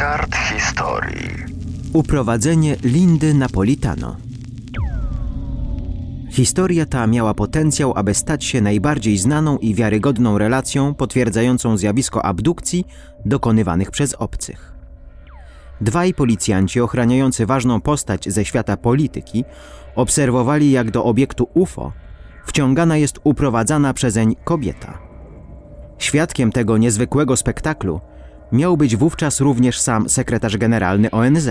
kart historii. Uprowadzenie Lindy Napolitano. Historia ta miała potencjał, aby stać się najbardziej znaną i wiarygodną relacją potwierdzającą zjawisko abdukcji dokonywanych przez obcych. Dwaj policjanci ochraniający ważną postać ze świata polityki obserwowali, jak do obiektu UFO wciągana jest uprowadzana przezeń kobieta. Świadkiem tego niezwykłego spektaklu miał być wówczas również sam sekretarz generalny ONZ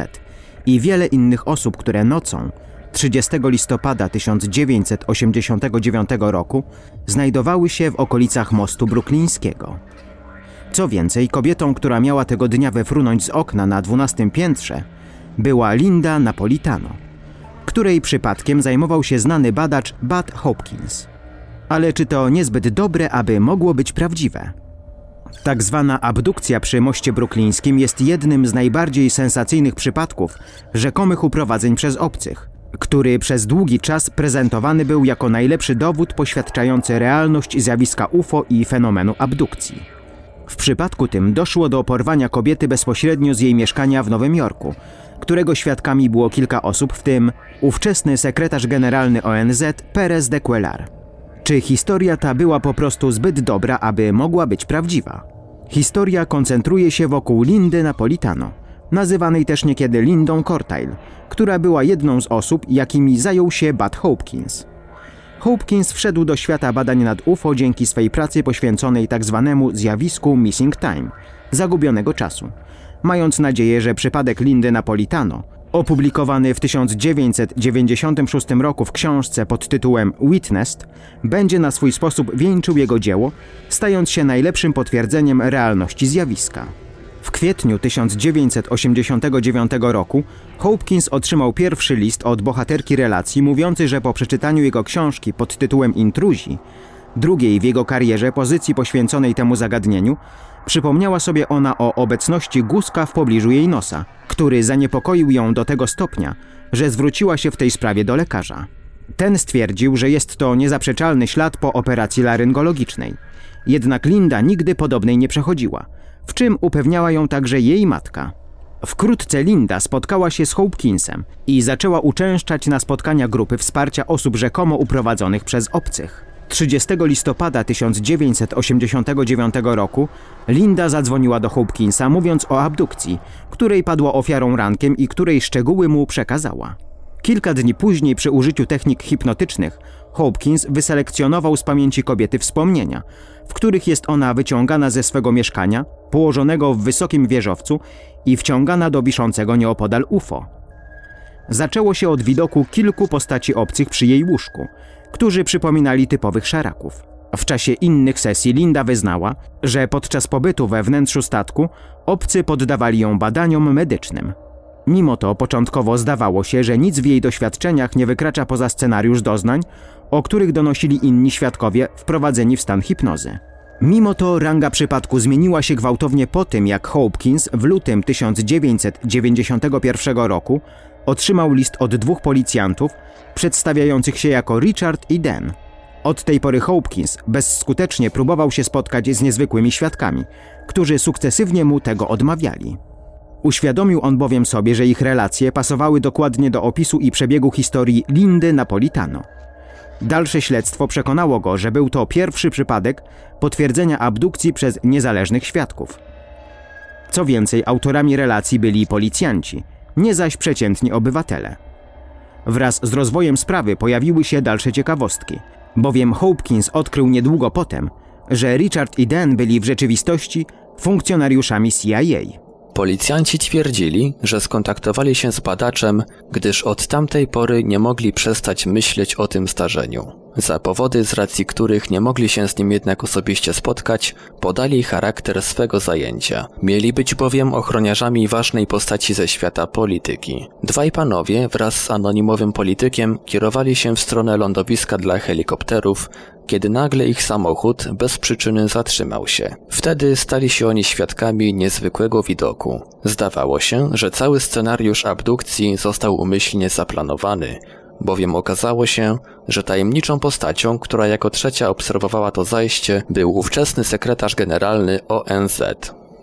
i wiele innych osób, które nocą 30 listopada 1989 roku znajdowały się w okolicach mostu bruklińskiego. Co więcej, kobietą, która miała tego dnia wefrunąć z okna na 12 piętrze, była Linda Napolitano, której przypadkiem zajmował się znany badacz Bud Hopkins. Ale czy to niezbyt dobre, aby mogło być prawdziwe? Tak zwana abdukcja przy moście bruklińskim jest jednym z najbardziej sensacyjnych przypadków rzekomych uprowadzeń przez obcych, który przez długi czas prezentowany był jako najlepszy dowód poświadczający realność zjawiska UFO i fenomenu abdukcji. W przypadku tym doszło do porwania kobiety bezpośrednio z jej mieszkania w Nowym Jorku, którego świadkami było kilka osób, w tym ówczesny sekretarz generalny ONZ Perez de Cuellar. Czy historia ta była po prostu zbyt dobra, aby mogła być prawdziwa? Historia koncentruje się wokół Lindy Napolitano, nazywanej też niekiedy Lindą Cortile, która była jedną z osób, jakimi zajął się Bud Hopkins. Hopkins wszedł do świata badań nad UFO dzięki swej pracy poświęconej tzw. Tak zjawisku missing time, zagubionego czasu, mając nadzieję, że przypadek Lindy Napolitano, opublikowany w 1996 roku w książce pod tytułem Witnessed, będzie na swój sposób wieńczył jego dzieło, stając się najlepszym potwierdzeniem realności zjawiska. W kwietniu 1989 roku Hopkins otrzymał pierwszy list od bohaterki relacji mówiący, że po przeczytaniu jego książki pod tytułem Intruzi, drugiej w jego karierze pozycji poświęconej temu zagadnieniu, przypomniała sobie ona o obecności guska w pobliżu jej nosa, który zaniepokoił ją do tego stopnia, że zwróciła się w tej sprawie do lekarza. Ten stwierdził, że jest to niezaprzeczalny ślad po operacji laryngologicznej. Jednak Linda nigdy podobnej nie przechodziła – w czym upewniała ją także jej matka. Wkrótce Linda spotkała się z Hopkinsem i zaczęła uczęszczać na spotkania grupy wsparcia osób rzekomo uprowadzonych przez obcych. 30 listopada 1989 roku Linda zadzwoniła do Hopkinsa mówiąc o abdukcji, której padła ofiarą rankiem i której szczegóły mu przekazała. Kilka dni później przy użyciu technik hipnotycznych Hopkins wyselekcjonował z pamięci kobiety wspomnienia, w których jest ona wyciągana ze swego mieszkania, położonego w wysokim wieżowcu i wciągana do wiszącego nieopodal UFO. Zaczęło się od widoku kilku postaci obcych przy jej łóżku, którzy przypominali typowych szaraków. W czasie innych sesji Linda wyznała, że podczas pobytu we wnętrzu statku obcy poddawali ją badaniom medycznym. Mimo to początkowo zdawało się, że nic w jej doświadczeniach nie wykracza poza scenariusz doznań, o których donosili inni świadkowie wprowadzeni w stan hipnozy. Mimo to ranga przypadku zmieniła się gwałtownie po tym, jak Hopkins w lutym 1991 roku otrzymał list od dwóch policjantów przedstawiających się jako Richard i Dan. Od tej pory Hopkins bezskutecznie próbował się spotkać z niezwykłymi świadkami, którzy sukcesywnie mu tego odmawiali. Uświadomił on bowiem sobie, że ich relacje pasowały dokładnie do opisu i przebiegu historii Lindy Napolitano. Dalsze śledztwo przekonało go, że był to pierwszy przypadek potwierdzenia abdukcji przez niezależnych świadków. Co więcej, autorami relacji byli policjanci, nie zaś przeciętni obywatele. Wraz z rozwojem sprawy pojawiły się dalsze ciekawostki, bowiem Hopkins odkrył niedługo potem, że Richard i Dan byli w rzeczywistości funkcjonariuszami CIA. Policjanci twierdzili, że skontaktowali się z badaczem, gdyż od tamtej pory nie mogli przestać myśleć o tym starzeniu. Za powody, z racji których nie mogli się z nim jednak osobiście spotkać, podali charakter swego zajęcia. Mieli być bowiem ochroniarzami ważnej postaci ze świata polityki. Dwaj panowie wraz z anonimowym politykiem kierowali się w stronę lądowiska dla helikopterów, kiedy nagle ich samochód bez przyczyny zatrzymał się. Wtedy stali się oni świadkami niezwykłego widoku. Zdawało się, że cały scenariusz abdukcji został umyślnie zaplanowany, bowiem okazało się, że tajemniczą postacią, która jako trzecia obserwowała to zajście, był ówczesny sekretarz generalny ONZ.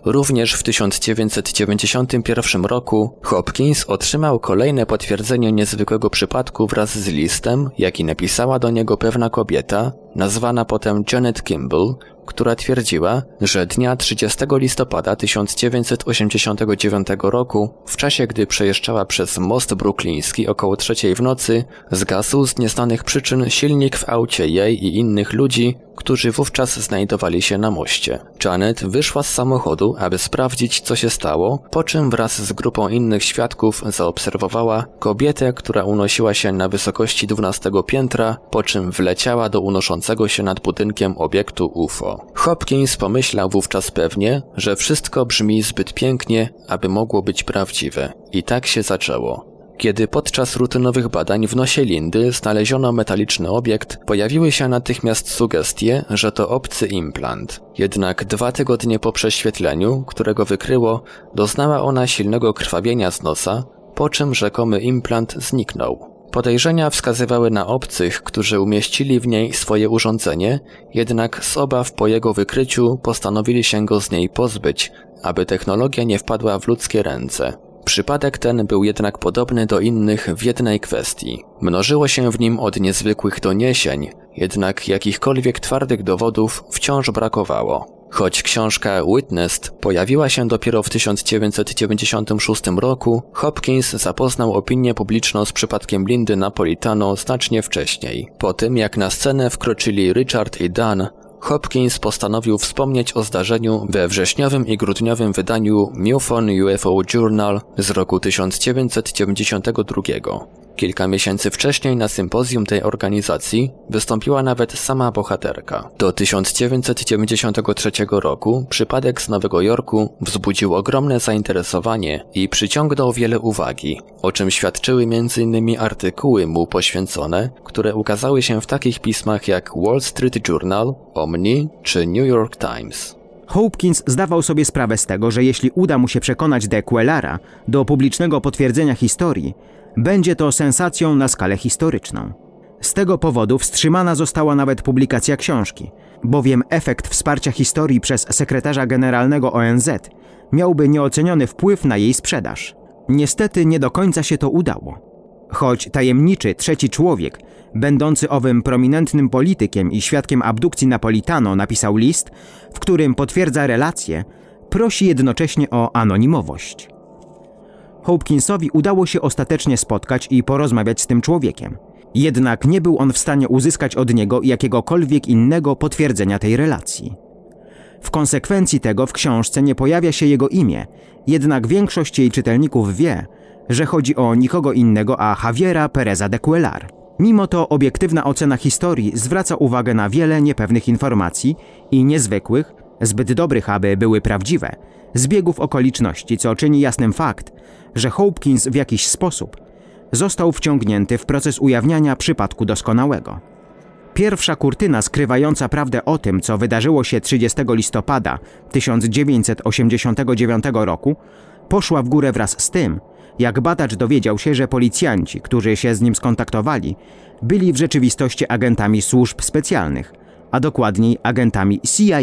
Również w 1991 roku Hopkins otrzymał kolejne potwierdzenie niezwykłego przypadku wraz z listem, jaki napisała do niego pewna kobieta, nazwana potem Janet Kimball, która twierdziła, że dnia 30 listopada 1989 roku, w czasie gdy przejeżdżała przez most brukliński około trzeciej w nocy, zgasł z nieznanych przyczyn silnik w aucie jej i innych ludzi, którzy wówczas znajdowali się na moście. Janet wyszła z samochodu, aby sprawdzić, co się stało, po czym wraz z grupą innych świadków zaobserwowała kobietę, która unosiła się na wysokości 12 piętra, po czym wleciała do unoszącego się nad budynkiem obiektu UFO. Hopkins pomyślał wówczas pewnie, że wszystko brzmi zbyt pięknie, aby mogło być prawdziwe. I tak się zaczęło. Kiedy podczas rutynowych badań w nosie Lindy znaleziono metaliczny obiekt, pojawiły się natychmiast sugestie, że to obcy implant. Jednak dwa tygodnie po prześwietleniu, którego wykryło, doznała ona silnego krwawienia z nosa, po czym rzekomy implant zniknął. Podejrzenia wskazywały na obcych, którzy umieścili w niej swoje urządzenie, jednak z obaw po jego wykryciu postanowili się go z niej pozbyć, aby technologia nie wpadła w ludzkie ręce. Przypadek ten był jednak podobny do innych w jednej kwestii. Mnożyło się w nim od niezwykłych doniesień, jednak jakichkolwiek twardych dowodów wciąż brakowało. Choć książka Witnessed pojawiła się dopiero w 1996 roku, Hopkins zapoznał opinię publiczną z przypadkiem Lindy Napolitano znacznie wcześniej. Po tym jak na scenę wkroczyli Richard i Dan, Hopkins postanowił wspomnieć o zdarzeniu we wrześniowym i grudniowym wydaniu MUFON UFO Journal z roku 1992. Kilka miesięcy wcześniej na sympozjum tej organizacji wystąpiła nawet sama bohaterka. Do 1993 roku przypadek z Nowego Jorku wzbudził ogromne zainteresowanie i przyciągnął wiele uwagi, o czym świadczyły m.in. artykuły mu poświęcone, które ukazały się w takich pismach jak Wall Street Journal, Omni czy New York Times. Hopkins zdawał sobie sprawę z tego, że jeśli uda mu się przekonać de Quellara do publicznego potwierdzenia historii, będzie to sensacją na skalę historyczną. Z tego powodu wstrzymana została nawet publikacja książki, bowiem efekt wsparcia historii przez sekretarza generalnego ONZ miałby nieoceniony wpływ na jej sprzedaż. Niestety nie do końca się to udało. Choć tajemniczy trzeci człowiek, będący owym prominentnym politykiem i świadkiem abdukcji Napolitano, napisał list, w którym potwierdza relację, prosi jednocześnie o anonimowość. Hopkinsowi udało się ostatecznie spotkać i porozmawiać z tym człowiekiem. Jednak nie był on w stanie uzyskać od niego jakiegokolwiek innego potwierdzenia tej relacji. W konsekwencji tego w książce nie pojawia się jego imię, jednak większość jej czytelników wie, że chodzi o nikogo innego a Javiera Pereza de Cuellar. Mimo to obiektywna ocena historii zwraca uwagę na wiele niepewnych informacji i niezwykłych, zbyt dobrych, aby były prawdziwe, zbiegów okoliczności, co czyni jasnym fakt, że Hopkins w jakiś sposób został wciągnięty w proces ujawniania przypadku doskonałego. Pierwsza kurtyna skrywająca prawdę o tym, co wydarzyło się 30 listopada 1989 roku, poszła w górę wraz z tym, jak badacz dowiedział się, że policjanci, którzy się z nim skontaktowali, byli w rzeczywistości agentami służb specjalnych, a dokładniej agentami CIA.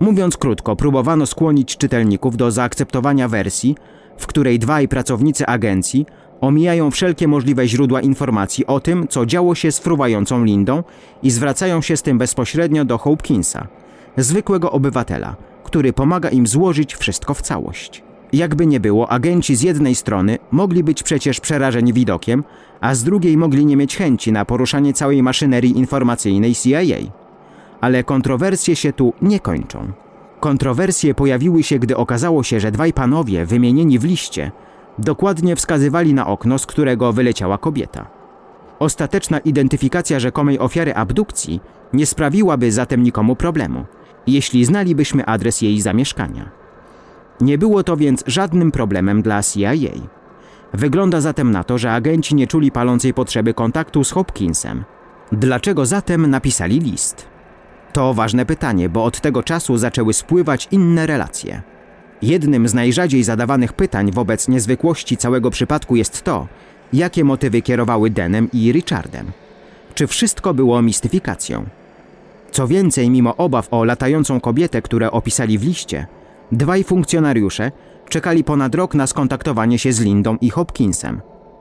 Mówiąc krótko, próbowano skłonić czytelników do zaakceptowania wersji, w której dwaj pracownicy agencji omijają wszelkie możliwe źródła informacji o tym, co działo się z fruwającą Lindą i zwracają się z tym bezpośrednio do Hopkinsa, zwykłego obywatela, który pomaga im złożyć wszystko w całość. Jakby nie było, agenci z jednej strony mogli być przecież przerażeni widokiem, a z drugiej mogli nie mieć chęci na poruszanie całej maszynerii informacyjnej CIA. Ale kontrowersje się tu nie kończą. Kontrowersje pojawiły się, gdy okazało się, że dwaj panowie wymienieni w liście dokładnie wskazywali na okno, z którego wyleciała kobieta. Ostateczna identyfikacja rzekomej ofiary abdukcji nie sprawiłaby zatem nikomu problemu, jeśli znalibyśmy adres jej zamieszkania. Nie było to więc żadnym problemem dla CIA. Wygląda zatem na to, że agenci nie czuli palącej potrzeby kontaktu z Hopkinsem. Dlaczego zatem napisali list? To ważne pytanie, bo od tego czasu zaczęły spływać inne relacje. Jednym z najrzadziej zadawanych pytań wobec niezwykłości całego przypadku jest to, jakie motywy kierowały Denem i Richardem. Czy wszystko było mistyfikacją? Co więcej, mimo obaw o latającą kobietę, które opisali w liście, Dwaj funkcjonariusze czekali ponad rok na skontaktowanie się z Lindą i Hopkinsem.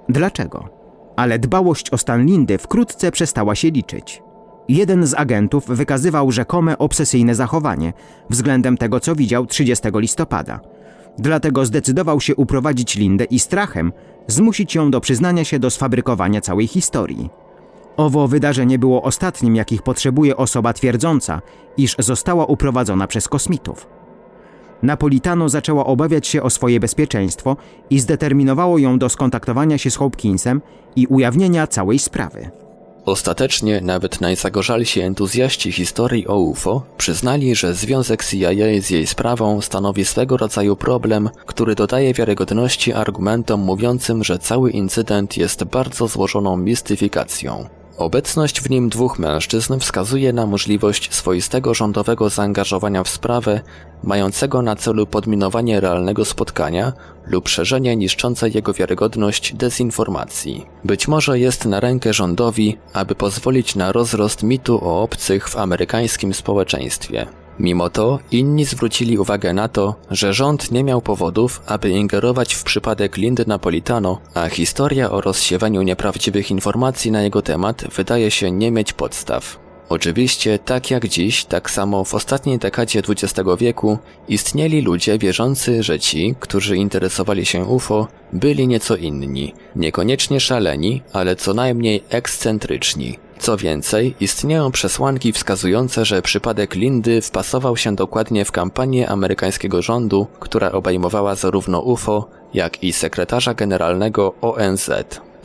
Dlaczego? Ale dbałość o stan Lindy wkrótce przestała się liczyć. Jeden z agentów wykazywał rzekome obsesyjne zachowanie względem tego, co widział 30 listopada. Dlatego zdecydował się uprowadzić Lindę i strachem zmusić ją do przyznania się do sfabrykowania całej historii. Owo wydarzenie było ostatnim, jakich potrzebuje osoba twierdząca, iż została uprowadzona przez kosmitów. Napolitano zaczęła obawiać się o swoje bezpieczeństwo i zdeterminowało ją do skontaktowania się z Hopkinsem i ujawnienia całej sprawy. Ostatecznie nawet najzagorzalsi entuzjaści historii o UFO przyznali, że związek CIA z jej sprawą stanowi swego rodzaju problem, który dodaje wiarygodności argumentom mówiącym, że cały incydent jest bardzo złożoną mistyfikacją. Obecność w nim dwóch mężczyzn wskazuje na możliwość swoistego rządowego zaangażowania w sprawę, mającego na celu podminowanie realnego spotkania lub szerzenie niszczącej jego wiarygodność dezinformacji. Być może jest na rękę rządowi, aby pozwolić na rozrost mitu o obcych w amerykańskim społeczeństwie. Mimo to inni zwrócili uwagę na to, że rząd nie miał powodów, aby ingerować w przypadek Lindy Napolitano, a historia o rozsiewaniu nieprawdziwych informacji na jego temat wydaje się nie mieć podstaw. Oczywiście, tak jak dziś, tak samo w ostatniej dekadzie XX wieku istnieli ludzie wierzący, że ci, którzy interesowali się UFO, byli nieco inni, niekoniecznie szaleni, ale co najmniej ekscentryczni. Co więcej, istnieją przesłanki wskazujące, że przypadek Lindy wpasował się dokładnie w kampanię amerykańskiego rządu, która obejmowała zarówno UFO, jak i sekretarza generalnego ONZ.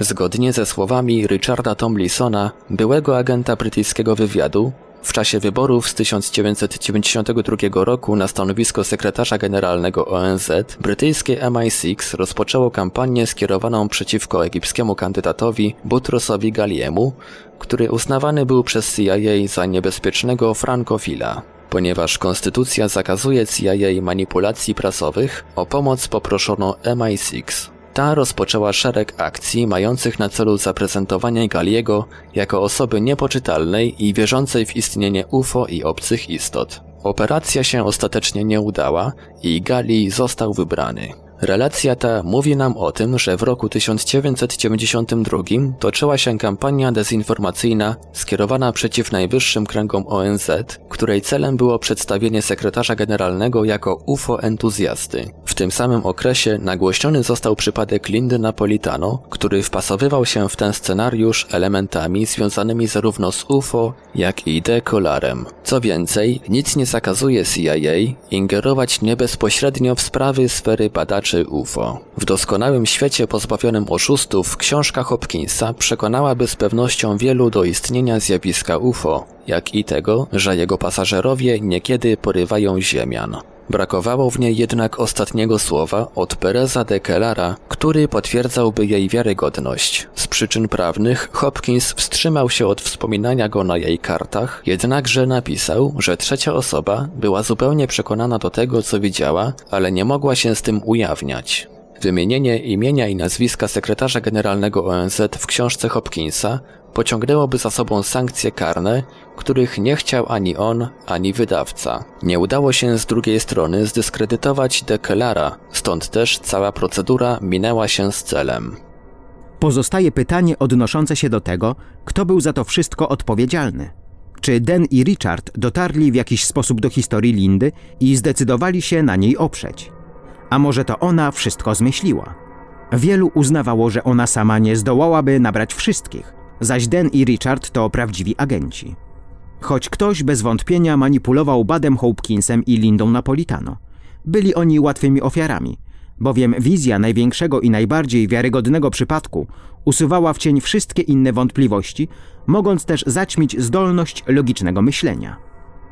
Zgodnie ze słowami Richarda Tomlinsona, byłego agenta brytyjskiego wywiadu, w czasie wyborów z 1992 roku na stanowisko sekretarza generalnego ONZ, brytyjskie MI6 rozpoczęło kampanię skierowaną przeciwko egipskiemu kandydatowi Butrosowi Galiemu, który uznawany był przez CIA za niebezpiecznego frankofila. Ponieważ konstytucja zakazuje CIA manipulacji prasowych, o pomoc poproszono MI6. Ta rozpoczęła szereg akcji mających na celu zaprezentowanie Galiego jako osoby niepoczytalnej i wierzącej w istnienie UFO i obcych istot. Operacja się ostatecznie nie udała i Gali został wybrany. Relacja ta mówi nam o tym, że w roku 1992 toczyła się kampania dezinformacyjna skierowana przeciw najwyższym kręgom ONZ, której celem było przedstawienie sekretarza generalnego jako UFO-entuzjasty. W tym samym okresie nagłośniony został przypadek Lindy Napolitano, który wpasowywał się w ten scenariusz elementami związanymi zarówno z UFO, jak i dekolarem. Co więcej, nic nie zakazuje CIA ingerować nie bezpośrednio w sprawy sfery badaczy UFO. W doskonałym świecie pozbawionym oszustów książka Hopkinsa przekonałaby z pewnością wielu do istnienia zjawiska UFO, jak i tego, że jego pasażerowie niekiedy porywają ziemian. Brakowało w niej jednak ostatniego słowa od Pereza de Kellara, który potwierdzałby jej wiarygodność. Z przyczyn prawnych Hopkins wstrzymał się od wspominania go na jej kartach, jednakże napisał, że trzecia osoba była zupełnie przekonana do tego, co widziała, ale nie mogła się z tym ujawniać. Wymienienie imienia i nazwiska sekretarza generalnego ONZ w książce Hopkinsa pociągnęłoby za sobą sankcje karne, których nie chciał ani on, ani wydawca. Nie udało się z drugiej strony zdyskredytować Dekelara, stąd też cała procedura minęła się z celem. Pozostaje pytanie odnoszące się do tego, kto był za to wszystko odpowiedzialny. Czy Den i Richard dotarli w jakiś sposób do historii Lindy i zdecydowali się na niej oprzeć? A może to ona wszystko zmyśliła? Wielu uznawało, że ona sama nie zdołałaby nabrać wszystkich, zaś Den i Richard to prawdziwi agenci. Choć ktoś bez wątpienia manipulował Badem Hopkinsem i Lindą Napolitano. Byli oni łatwymi ofiarami, bowiem wizja największego i najbardziej wiarygodnego przypadku usuwała w cień wszystkie inne wątpliwości, mogąc też zaćmić zdolność logicznego myślenia.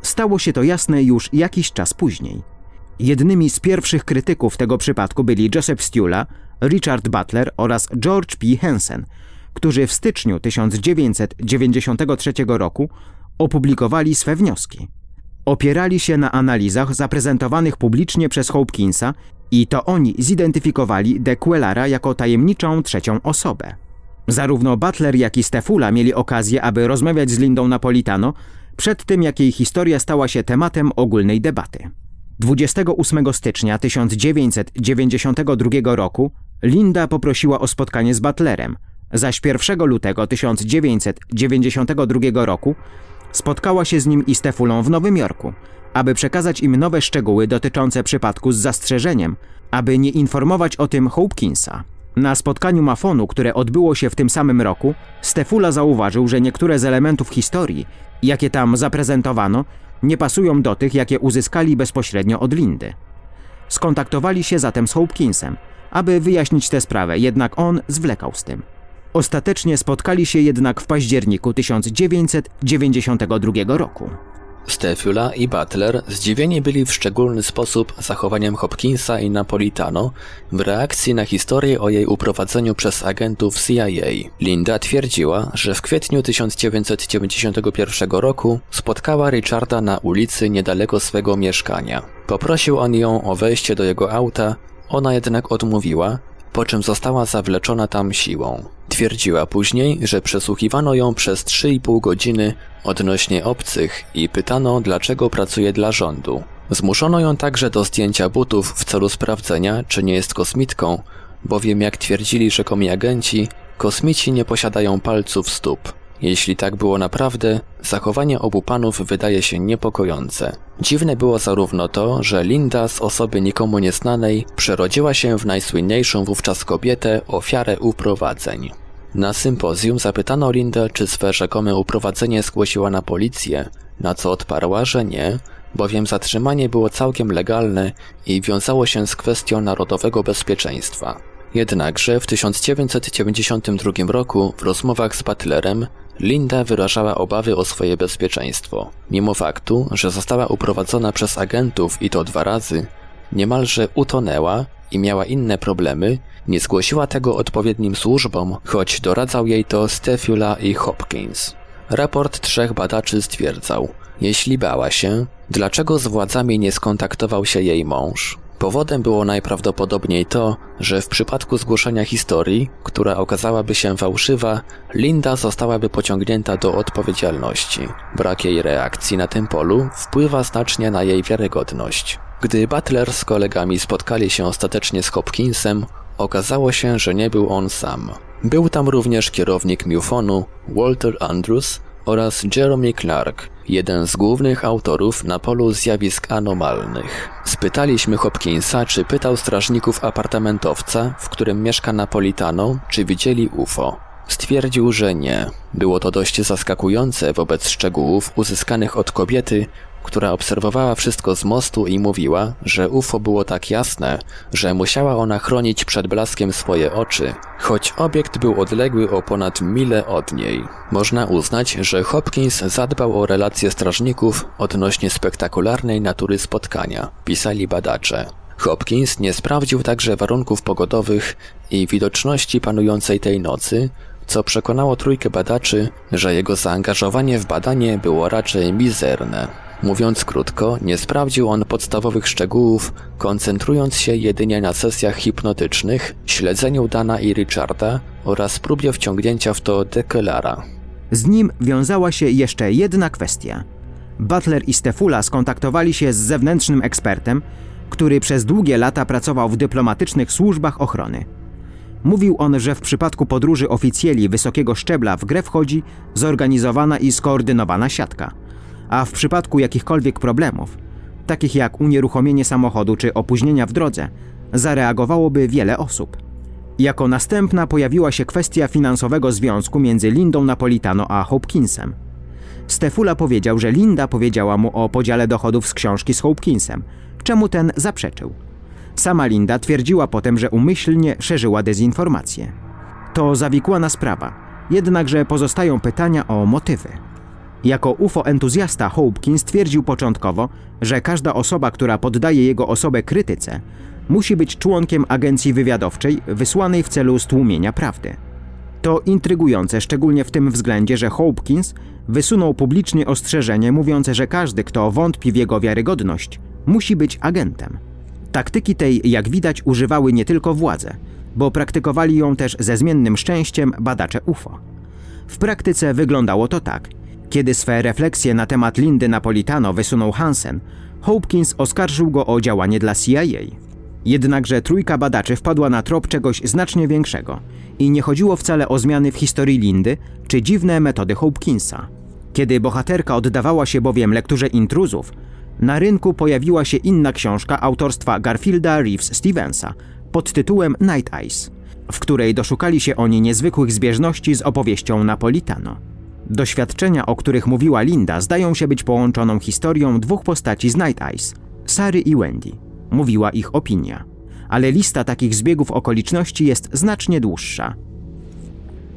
Stało się to jasne już jakiś czas później. Jednymi z pierwszych krytyków tego przypadku byli Joseph Stula, Richard Butler oraz George P. Hansen, którzy w styczniu 1993 roku opublikowali swe wnioski. Opierali się na analizach zaprezentowanych publicznie przez Hopkinsa i to oni zidentyfikowali de Quellara jako tajemniczą trzecią osobę. Zarówno Butler, jak i Stefula mieli okazję, aby rozmawiać z Lindą Napolitano przed tym, jak jej historia stała się tematem ogólnej debaty. 28 stycznia 1992 roku Linda poprosiła o spotkanie z Butlerem, zaś 1 lutego 1992 roku spotkała się z nim i Stefulą w Nowym Jorku, aby przekazać im nowe szczegóły dotyczące przypadku z zastrzeżeniem, aby nie informować o tym Hopkinsa. Na spotkaniu Mafonu, które odbyło się w tym samym roku, Stefula zauważył, że niektóre z elementów historii, jakie tam zaprezentowano, nie pasują do tych, jakie uzyskali bezpośrednio od Lindy. Skontaktowali się zatem z Hopkinsem, aby wyjaśnić tę sprawę, jednak on zwlekał z tym. Ostatecznie spotkali się jednak w październiku 1992 roku. Stefula i Butler zdziwieni byli w szczególny sposób zachowaniem Hopkinsa i Napolitano w reakcji na historię o jej uprowadzeniu przez agentów CIA. Linda twierdziła, że w kwietniu 1991 roku spotkała Richarda na ulicy niedaleko swego mieszkania. Poprosił on ją o wejście do jego auta, ona jednak odmówiła, po czym została zawleczona tam siłą. Twierdziła później, że przesłuchiwano ją przez 3,5 godziny odnośnie obcych i pytano, dlaczego pracuje dla rządu. Zmuszono ją także do zdjęcia butów w celu sprawdzenia, czy nie jest kosmitką, bowiem jak twierdzili rzekomi agenci, kosmici nie posiadają palców stóp. Jeśli tak było naprawdę, zachowanie obu panów wydaje się niepokojące. Dziwne było zarówno to, że Linda z osoby nikomu nieznanej przerodziła się w najsłynniejszą wówczas kobietę, ofiarę uprowadzeń. Na sympozjum zapytano Lindę, czy swe rzekome uprowadzenie zgłosiła na policję, na co odparła, że nie, bowiem zatrzymanie było całkiem legalne i wiązało się z kwestią narodowego bezpieczeństwa. Jednakże w 1992 roku w rozmowach z Butlerem Linda wyrażała obawy o swoje bezpieczeństwo. Mimo faktu, że została uprowadzona przez agentów i to dwa razy, niemalże utonęła i miała inne problemy, nie zgłosiła tego odpowiednim służbom, choć doradzał jej to Stefula i Hopkins. Raport trzech badaczy stwierdzał, jeśli bała się, dlaczego z władzami nie skontaktował się jej mąż? Powodem było najprawdopodobniej to, że w przypadku zgłoszenia historii, która okazałaby się fałszywa, Linda zostałaby pociągnięta do odpowiedzialności. Brak jej reakcji na tym polu wpływa znacznie na jej wiarygodność. Gdy Butler z kolegami spotkali się ostatecznie z Hopkinsem, okazało się, że nie był on sam. Był tam również kierownik Mufonu, Walter Andrews oraz Jeremy Clark, jeden z głównych autorów na polu zjawisk anomalnych. Spytaliśmy Hopkinsa, czy pytał strażników apartamentowca, w którym mieszka Napolitano, czy widzieli UFO. Stwierdził, że nie. Było to dość zaskakujące wobec szczegółów uzyskanych od kobiety, która obserwowała wszystko z mostu i mówiła, że UFO było tak jasne, że musiała ona chronić przed blaskiem swoje oczy, choć obiekt był odległy o ponad milę od niej. Można uznać, że Hopkins zadbał o relacje strażników odnośnie spektakularnej natury spotkania, pisali badacze. Hopkins nie sprawdził także warunków pogodowych i widoczności panującej tej nocy, co przekonało trójkę badaczy, że jego zaangażowanie w badanie było raczej mizerne. Mówiąc krótko, nie sprawdził on podstawowych szczegółów, koncentrując się jedynie na sesjach hipnotycznych, śledzeniu Dana i Richarda oraz próbie wciągnięcia w to Dekelara. Z nim wiązała się jeszcze jedna kwestia. Butler i Stefula skontaktowali się z zewnętrznym ekspertem, który przez długie lata pracował w dyplomatycznych służbach ochrony. Mówił on, że w przypadku podróży oficjeli wysokiego szczebla w grę wchodzi zorganizowana i skoordynowana siatka, a w przypadku jakichkolwiek problemów, takich jak unieruchomienie samochodu czy opóźnienia w drodze, zareagowałoby wiele osób. Jako następna pojawiła się kwestia finansowego związku między Lindą Napolitano a Hopkinsem. Stefula powiedział, że Linda powiedziała mu o podziale dochodów z książki z Hopkinsem, czemu ten zaprzeczył. Sama Linda twierdziła potem, że umyślnie szerzyła dezinformację. To zawikłana sprawa, jednakże pozostają pytania o motywy. Jako UFO-entuzjasta Hopkins twierdził początkowo, że każda osoba, która poddaje jego osobę krytyce, musi być członkiem agencji wywiadowczej wysłanej w celu stłumienia prawdy. To intrygujące, szczególnie w tym względzie, że Hopkins wysunął publicznie ostrzeżenie mówiące, że każdy, kto wątpi w jego wiarygodność, musi być agentem. Taktyki tej, jak widać, używały nie tylko władze, bo praktykowali ją też ze zmiennym szczęściem badacze UFO. W praktyce wyglądało to tak. Kiedy swe refleksje na temat Lindy Napolitano wysunął Hansen, Hopkins oskarżył go o działanie dla CIA. Jednakże trójka badaczy wpadła na trop czegoś znacznie większego i nie chodziło wcale o zmiany w historii Lindy czy dziwne metody Hopkinsa. Kiedy bohaterka oddawała się bowiem lekturze intruzów, na rynku pojawiła się inna książka autorstwa Garfielda Reeves Stevensa pod tytułem Night Eyes, w której doszukali się oni niezwykłych zbieżności z opowieścią Napolitano. Doświadczenia, o których mówiła Linda, zdają się być połączoną historią dwóch postaci z Night Eyes, Sary i Wendy. Mówiła ich opinia. Ale lista takich zbiegów okoliczności jest znacznie dłuższa.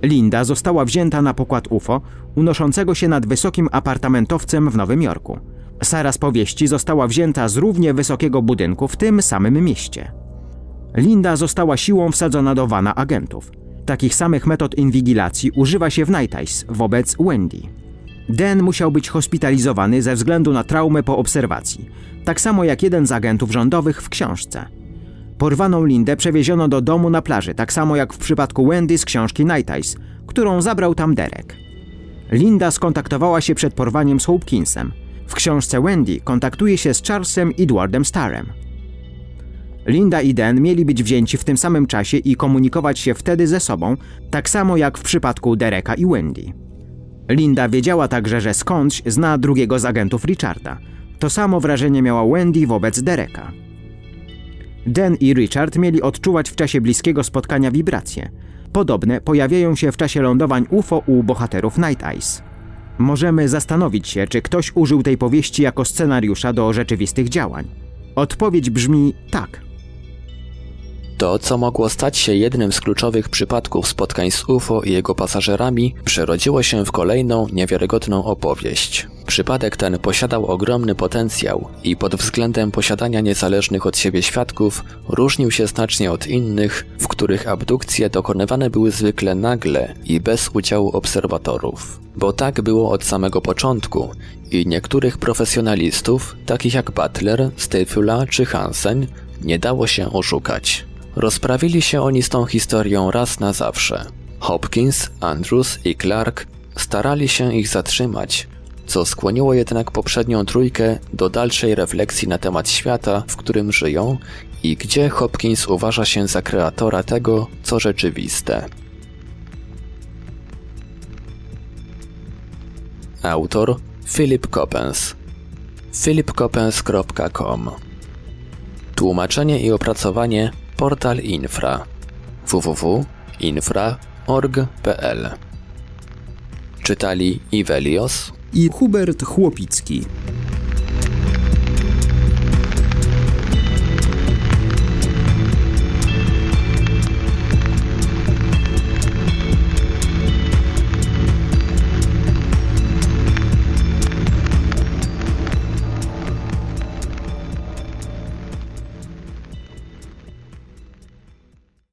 Linda została wzięta na pokład UFO, unoszącego się nad wysokim apartamentowcem w Nowym Jorku. Sara z powieści została wzięta z równie wysokiego budynku w tym samym mieście. Linda została siłą wsadzona do wana agentów. Takich samych metod inwigilacji używa się w Night Eyes wobec Wendy. Dan musiał być hospitalizowany ze względu na traumę po obserwacji, tak samo jak jeden z agentów rządowych w książce. Porwaną Lindę przewieziono do domu na plaży, tak samo jak w przypadku Wendy z książki Night Eyes, którą zabrał tam Derek. Linda skontaktowała się przed porwaniem z Hopkinsem. W książce Wendy kontaktuje się z Charlesem Edwardem Starrem. Linda i Dan mieli być wzięci w tym samym czasie i komunikować się wtedy ze sobą, tak samo jak w przypadku Dereka i Wendy. Linda wiedziała także, że skądś zna drugiego z agentów Richarda. To samo wrażenie miała Wendy wobec Dereka. Dan i Richard mieli odczuwać w czasie bliskiego spotkania wibracje. Podobne pojawiają się w czasie lądowań UFO u bohaterów Night Eyes. Możemy zastanowić się, czy ktoś użył tej powieści jako scenariusza do rzeczywistych działań. Odpowiedź brzmi tak. To, co mogło stać się jednym z kluczowych przypadków spotkań z UFO i jego pasażerami, przerodziło się w kolejną, niewiarygodną opowieść. Przypadek ten posiadał ogromny potencjał i pod względem posiadania niezależnych od siebie świadków różnił się znacznie od innych, w których abdukcje dokonywane były zwykle nagle i bez udziału obserwatorów. Bo tak było od samego początku i niektórych profesjonalistów, takich jak Butler, Stapula czy Hansen, nie dało się oszukać. Rozprawili się oni z tą historią raz na zawsze. Hopkins, Andrews i Clark starali się ich zatrzymać, co skłoniło jednak poprzednią trójkę do dalszej refleksji na temat świata, w którym żyją i gdzie Hopkins uważa się za kreatora tego, co rzeczywiste. Autor Philip Coppens philipcoppens.com Tłumaczenie i opracowanie Portal Infra www.infra.org.pl Czytali Ivelios i Hubert Chłopicki.